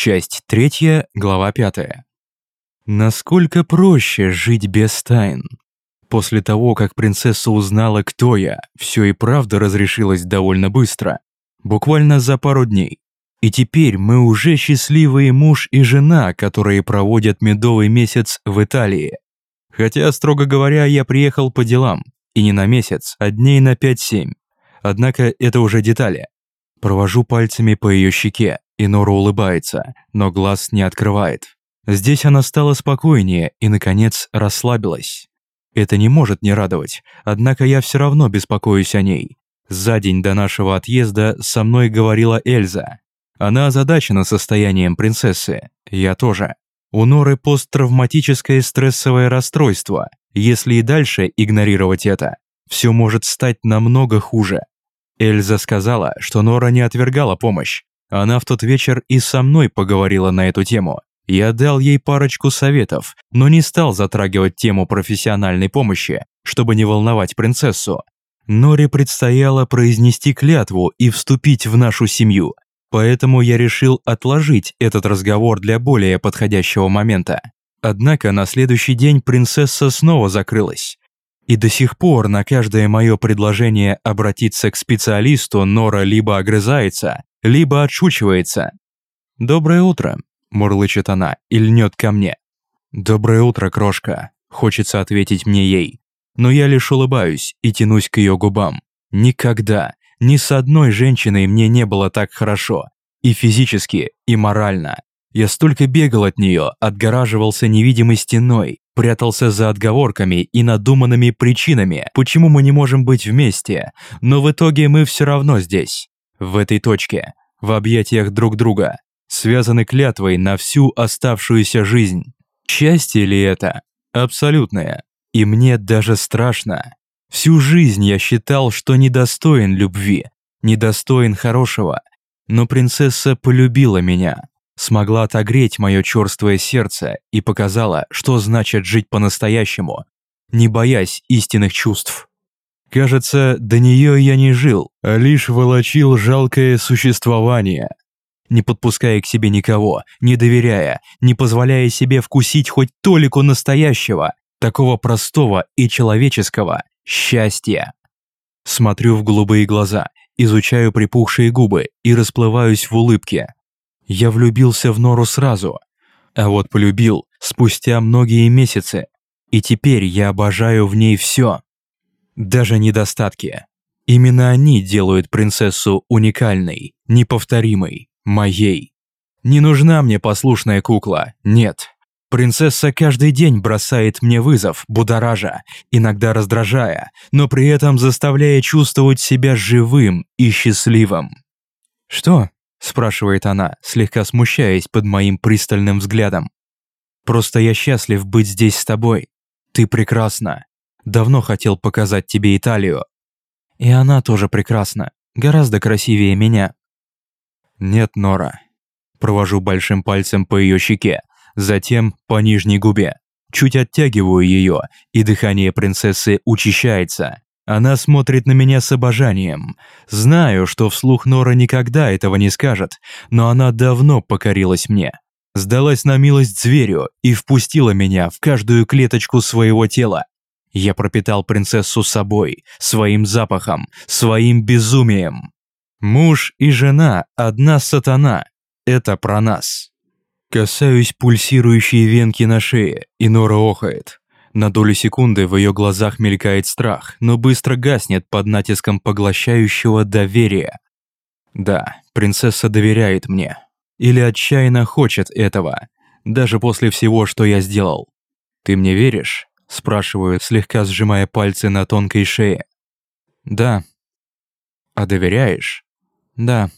Часть третья, глава пятая. Насколько проще жить без тайн? После того, как принцесса узнала, кто я, все и правда разрешилось довольно быстро. Буквально за пару дней. И теперь мы уже счастливые муж и жена, которые проводят медовый месяц в Италии. Хотя, строго говоря, я приехал по делам. И не на месяц, а дней на 5-7. Однако это уже детали. Провожу пальцами по ее щеке, и Нора улыбается, но глаз не открывает. Здесь она стала спокойнее и, наконец, расслабилась. Это не может не радовать, однако я все равно беспокоюсь о ней. За день до нашего отъезда со мной говорила Эльза. Она озадачена состоянием принцессы, я тоже. У Норы посттравматическое стрессовое расстройство. Если и дальше игнорировать это, все может стать намного хуже. Эльза сказала, что Нора не отвергала помощь. Она в тот вечер и со мной поговорила на эту тему. Я дал ей парочку советов, но не стал затрагивать тему профессиональной помощи, чтобы не волновать принцессу. Норе предстояло произнести клятву и вступить в нашу семью, поэтому я решил отложить этот разговор для более подходящего момента. Однако на следующий день принцесса снова закрылась. И до сих пор на каждое мое предложение обратиться к специалисту Нора либо огрызается, либо отшучивается. «Доброе утро», – мурлычет она и льнет ко мне. «Доброе утро, крошка», – хочется ответить мне ей. Но я лишь улыбаюсь и тянусь к ее губам. Никогда, ни с одной женщиной мне не было так хорошо. И физически, и морально. Я столько бегал от нее, отгораживался невидимой стеной, прятался за отговорками и надуманными причинами, почему мы не можем быть вместе, но в итоге мы все равно здесь, в этой точке, в объятиях друг друга, связаны клятвой на всю оставшуюся жизнь. Счастье ли это? Абсолютное. И мне даже страшно. Всю жизнь я считал, что недостоин любви, недостоин хорошего. Но принцесса полюбила меня, смогла отогреть мое черствое сердце и показала, что значит жить по-настоящему, не боясь истинных чувств. Кажется, до нее я не жил, а лишь волочил жалкое существование, не подпуская к себе никого, не доверяя, не позволяя себе вкусить хоть толику настоящего, такого простого и человеческого счастья. Смотрю в голубые глаза, изучаю припухшие губы и расплываюсь в улыбке. Я влюбился в Нору сразу, а вот полюбил спустя многие месяцы, и теперь я обожаю в ней все. Даже недостатки. Именно они делают принцессу уникальной, неповторимой, моей. Не нужна мне послушная кукла, нет. Принцесса каждый день бросает мне вызов, будоража, иногда раздражая, но при этом заставляя чувствовать себя живым и счастливым. «Что?» – спрашивает она, слегка смущаясь под моим пристальным взглядом. «Просто я счастлив быть здесь с тобой. Ты прекрасна. Давно хотел показать тебе Италию. И она тоже прекрасна, гораздо красивее меня». «Нет, Нора». Провожу большим пальцем по ее щеке, затем по нижней губе. Чуть оттягиваю ее, и дыхание принцессы учащается. Она смотрит на меня с обожанием. Знаю, что вслух Нора никогда этого не скажет, но она давно покорилась мне. Сдалась на милость зверю и впустила меня в каждую клеточку своего тела. Я пропитал принцессу собой, своим запахом, своим безумием. Муж и жена – одна сатана. Это про нас. Касаюсь пульсирующей венки на шее, и Нора охает. На долю секунды в ее глазах мелькает страх, но быстро гаснет под натиском поглощающего доверия. Да, принцесса доверяет мне. Или отчаянно хочет этого, даже после всего, что я сделал. Ты мне веришь? Спрашиваю, слегка сжимая пальцы на тонкой шее. Да. А доверяешь? Да.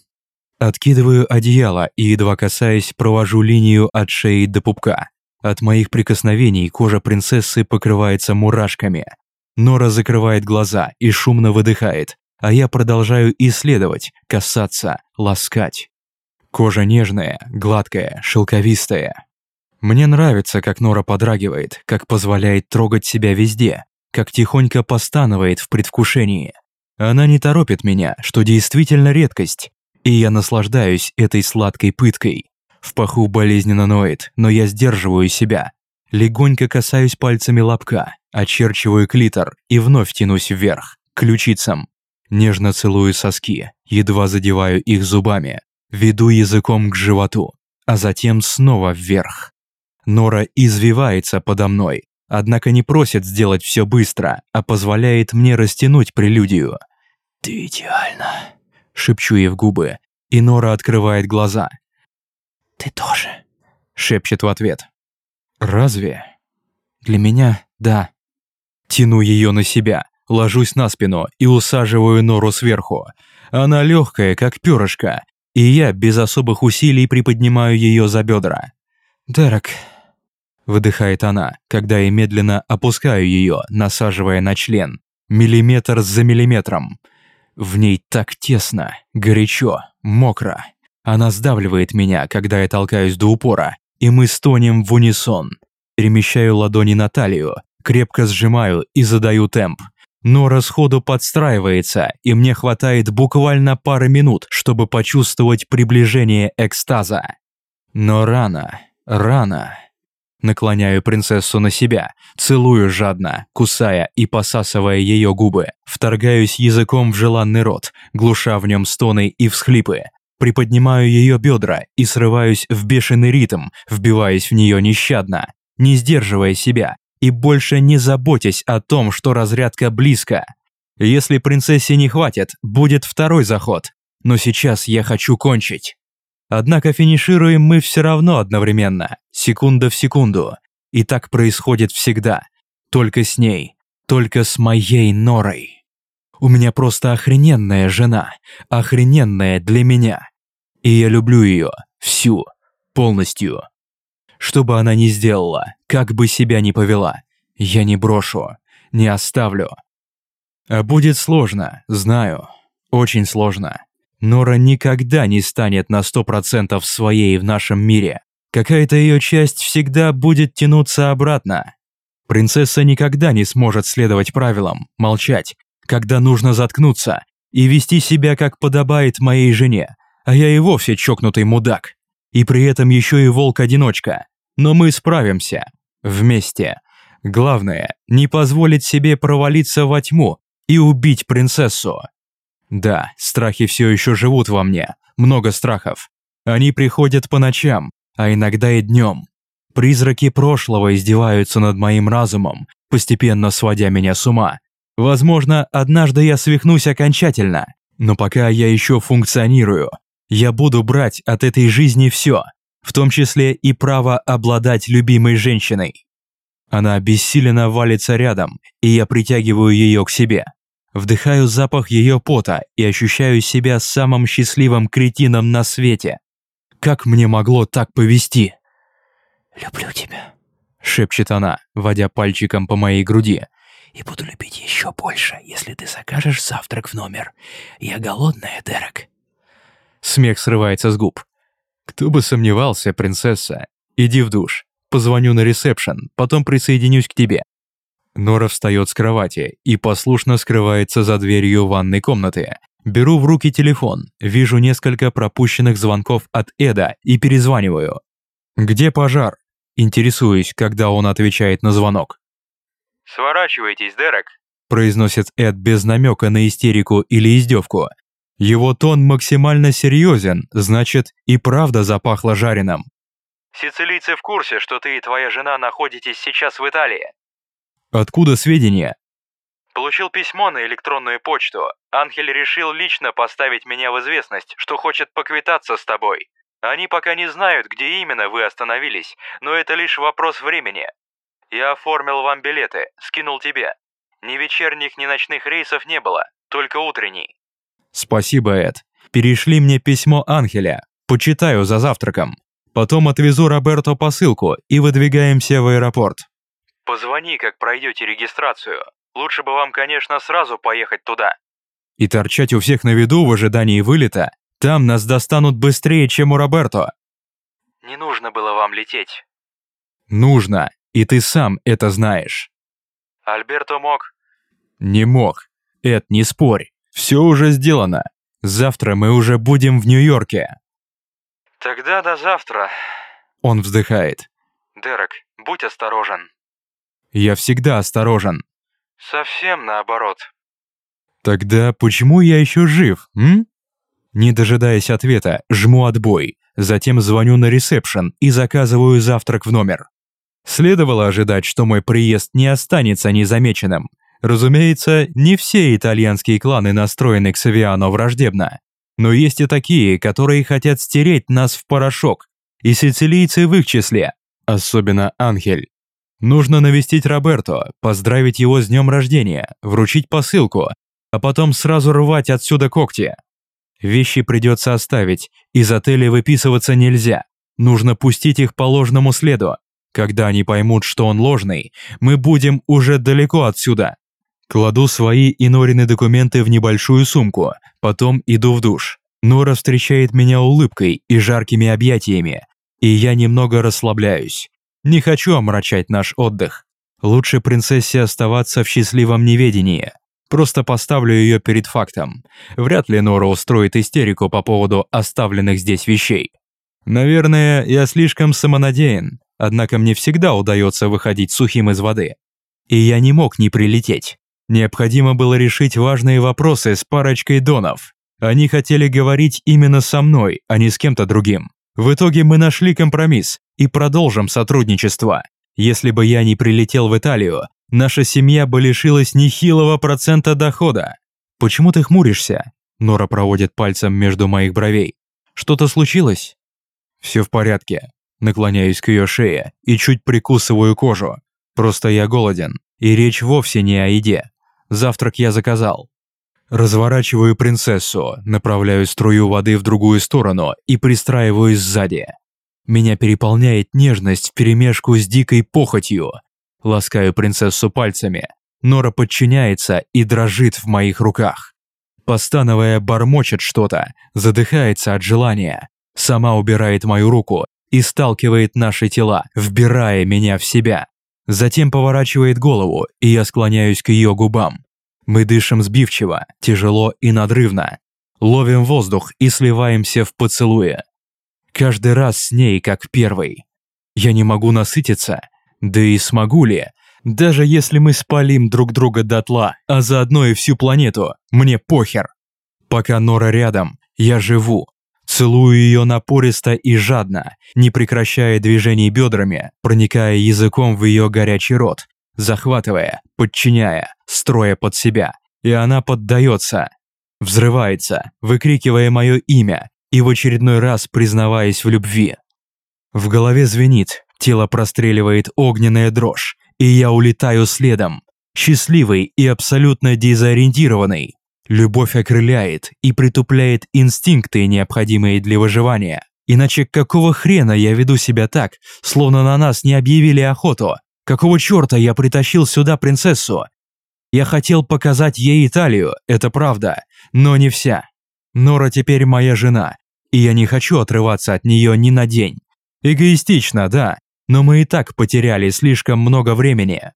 Откидываю одеяло и, едва касаясь, провожу линию от шеи до пупка. От моих прикосновений кожа принцессы покрывается мурашками. Нора закрывает глаза и шумно выдыхает, а я продолжаю исследовать, касаться, ласкать. Кожа нежная, гладкая, шелковистая. Мне нравится, как Нора подрагивает, как позволяет трогать себя везде, как тихонько постанывает в предвкушении. Она не торопит меня, что действительно редкость, и я наслаждаюсь этой сладкой пыткой. В паху болезненно ноет, но я сдерживаю себя. Легонько касаюсь пальцами лобка, очерчиваю клитор и вновь тянусь вверх, к ключицам. Нежно целую соски, едва задеваю их зубами, веду языком к животу, а затем снова вверх. Нора извивается подо мной, однако не просит сделать все быстро, а позволяет мне растянуть прелюдию. «Ты идеальна», — шепчу ей в губы, и Нора открывает глаза. «Ты тоже», — шепчет в ответ. «Разве?» «Для меня — да». Тяну ее на себя, ложусь на спину и усаживаю Нору сверху. Она легкая, как перышко, и я без особых усилий приподнимаю ее за бедра. «Дерек», — выдыхает она, когда я медленно опускаю ее, насаживая на член, миллиметр за миллиметром. В ней так тесно, горячо, мокро. Она сдавливает меня, когда я толкаюсь до упора, и мы стонем в унисон. Перемещаю ладони на талию, крепко сжимаю и задаю темп. Но расходу подстраивается, и мне хватает буквально пары минут, чтобы почувствовать приближение экстаза. Но рано, рано. Наклоняю принцессу на себя, целую жадно, кусая и посасывая ее губы, вторгаюсь языком в желанный рот, глуша в нем стоны и всхлипы, приподнимаю ее бедра и срываюсь в бешеный ритм, вбиваясь в нее нещадно, не сдерживая себя и больше не заботясь о том, что разрядка близко. Если принцессе не хватит, будет второй заход, но сейчас я хочу кончить. Однако финишируем мы все равно одновременно, секунда в секунду. И так происходит всегда. Только с ней, только с моей Норой. У меня просто охрененная жена, охрененная для меня. И я люблю ее, всю, полностью. Что бы она ни сделала, как бы себя ни повела, я не брошу, не оставлю. А будет сложно, знаю, очень сложно. Нора никогда не станет на сто процентов своей в нашем мире. Какая-то ее часть всегда будет тянуться обратно. Принцесса никогда не сможет следовать правилам, молчать, когда нужно заткнуться и вести себя как подобает моей жене, а я и вовсе чокнутый мудак. И при этом еще и волк-одиночка. Но мы справимся. Вместе. Главное, не позволить себе провалиться во тьму и убить принцессу. Да, страхи все еще живут во мне, много страхов. Они приходят по ночам, а иногда и днем. Призраки прошлого издеваются над моим разумом, постепенно сводя меня с ума. Возможно, однажды я свихнусь окончательно, но пока я еще функционирую, я буду брать от этой жизни все, в том числе и право обладать любимой женщиной. Она обессиленно валится рядом, и я притягиваю ее к себе. Вдыхаю запах ее пота и ощущаю себя самым счастливым кретином на свете. Как мне могло так повести? «Люблю тебя», — шепчет она, водя пальчиком по моей груди. «И буду любить еще больше, если ты закажешь завтрак в номер. Я голодная, Дерек». Смех срывается с губ. «Кто бы сомневался, принцесса. Иди в душ. Позвоню на ресепшн, потом присоединюсь к тебе. Нора встает с кровати и послушно скрывается за дверью ванной комнаты. Беру в руки телефон, вижу несколько пропущенных звонков от Эда и перезваниваю. «Где пожар?» Интересуюсь, когда он отвечает на звонок. «Сворачивайтесь, Дерек», произносит Эд без намека на истерику или издевку. Его тон максимально серьезен, значит, и правда запахло жареным. «Сицилийцы в курсе, что ты и твоя жена находитесь сейчас в Италии. Откуда сведения? Получил письмо на электронную почту. Анхель решил лично поставить меня в известность, что хочет поквитаться с тобой. Они пока не знают, где именно вы остановились, но это лишь вопрос времени. Я оформил вам билеты, скинул тебе. Ни вечерних, ни ночных рейсов не было, только утренний. Спасибо, Эд. Перешли мне письмо Анхеля. Почитаю за завтраком. Потом отвезу Роберто посылку и выдвигаемся в аэропорт. Позвони, как пройдете регистрацию. Лучше бы вам, конечно, сразу поехать туда. И торчать у всех на виду в ожидании вылета? Там нас достанут быстрее, чем у Роберто. Не нужно было вам лететь. Нужно, и ты сам это знаешь. Альберто мог. Не мог. Эд, не спорь. Все уже сделано. Завтра мы уже будем в Нью-Йорке. Тогда до завтра. Он вздыхает. Дерек, будь осторожен. Я всегда осторожен. Совсем наоборот. Тогда почему я еще жив, м? Не дожидаясь ответа, жму отбой, затем звоню на ресепшн и заказываю завтрак в номер. Следовало ожидать, что мой приезд не останется незамеченным. Разумеется, не все итальянские кланы настроены к Савиано враждебно. Но есть и такие, которые хотят стереть нас в порошок, и сицилийцы в их числе, особенно Анхель. Нужно навестить Роберто, поздравить его с днем рождения, вручить посылку, а потом сразу рвать отсюда когти. Вещи придется оставить, из отеля выписываться нельзя. Нужно пустить их по ложному следу. Когда они поймут, что он ложный, мы будем уже далеко отсюда. Кладу свои и Норины документы в небольшую сумку, потом иду в душ. Нора встречает меня улыбкой и жаркими объятиями, и я немного расслабляюсь. Не хочу омрачать наш отдых. Лучше принцессе оставаться в счастливом неведении. Просто поставлю ее перед фактом. Вряд ли Нора устроит истерику по поводу оставленных здесь вещей. Наверное, я слишком самонадеян, однако мне всегда удается выходить сухим из воды. И я не мог не прилететь. Необходимо было решить важные вопросы с парочкой донов. Они хотели говорить именно со мной, а не с кем-то другим. В итоге мы нашли компромисс и продолжим сотрудничество. Если бы я не прилетел в Италию, Наша семья бы лишилась нехилого процента дохода. Почему ты хмуришься? Нора проводит пальцем между моих бровей. Что-то случилось? Все в порядке. Наклоняюсь к ее шее и чуть прикусываю кожу. Просто я голоден, и речь вовсе не о еде. Завтрак я заказал. Разворачиваю принцессу, направляю струю воды в другую сторону и пристраиваюсь сзади. Меня переполняет нежность вперемешку с дикой похотью. Ласкаю принцессу пальцами. Нора подчиняется и дрожит в моих руках. Постановая бормочет что-то, задыхается от желания. Сама убирает мою руку и сталкивает наши тела, вбирая меня в себя. Затем поворачивает голову, и я склоняюсь к ее губам. Мы дышим сбивчиво, тяжело и надрывно. Ловим воздух и сливаемся в поцелуе. Каждый раз с ней, как первый. Я не могу насытиться, да и смогу ли? Даже если мы спалим друг друга дотла, а заодно и всю планету, мне похер. Пока Нора рядом, я живу. Целую ее напористо и жадно, не прекращая движений бедрами, проникая языком в ее горячий рот, захватывая, подчиняя, строя под себя. И она поддается. Взрывается, выкрикивая мое имя и в очередной раз признаваясь в любви. В голове звенит, Тело простреливает огненная дрожь, и я улетаю следом. Счастливый и абсолютно дезориентированный. Любовь окрыляет и притупляет инстинкты, необходимые для выживания. Иначе какого хрена я веду себя так, словно на нас не объявили охоту? Какого черта я притащил сюда принцессу? Я хотел показать ей Италию, это правда, но не вся. Нора теперь моя жена, и я не хочу отрываться от нее ни на день. Эгоистично, да, но мы и так потеряли слишком много времени.